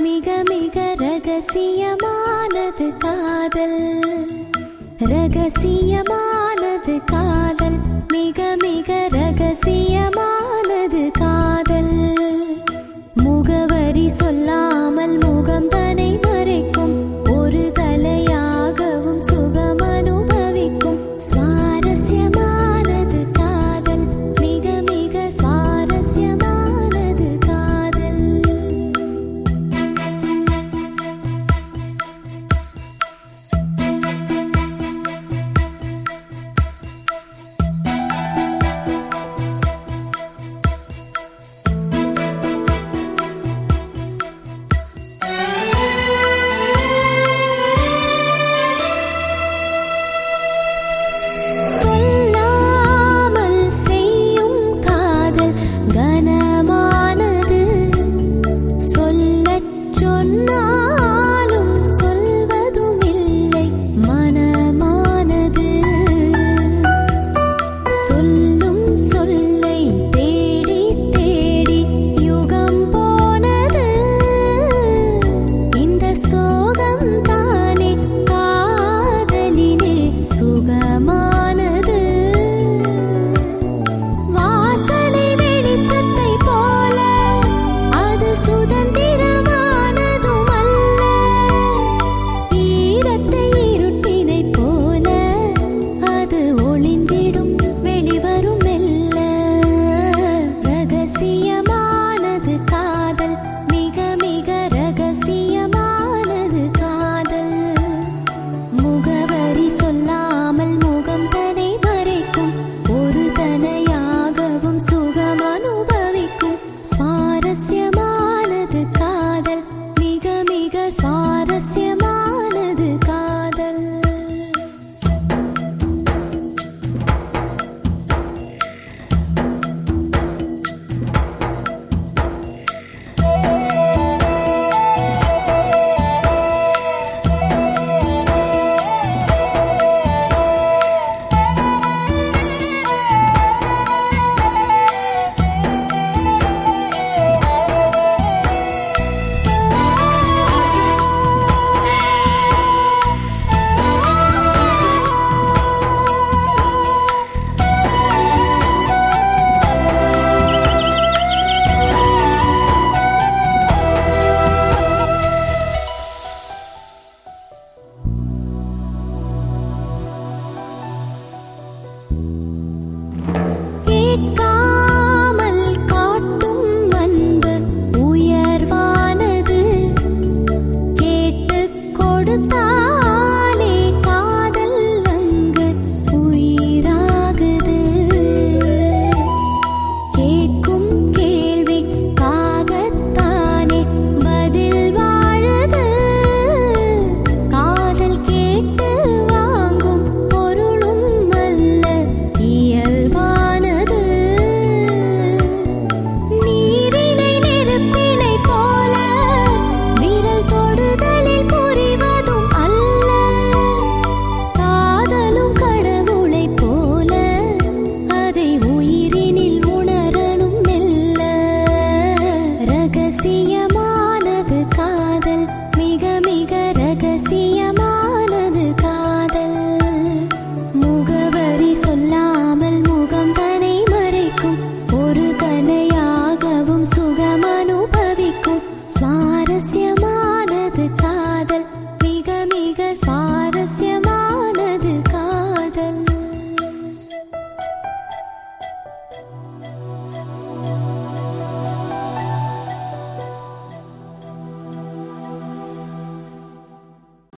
மிக மிக ரகசியமானது காதல். ரகசியமானது காதல்.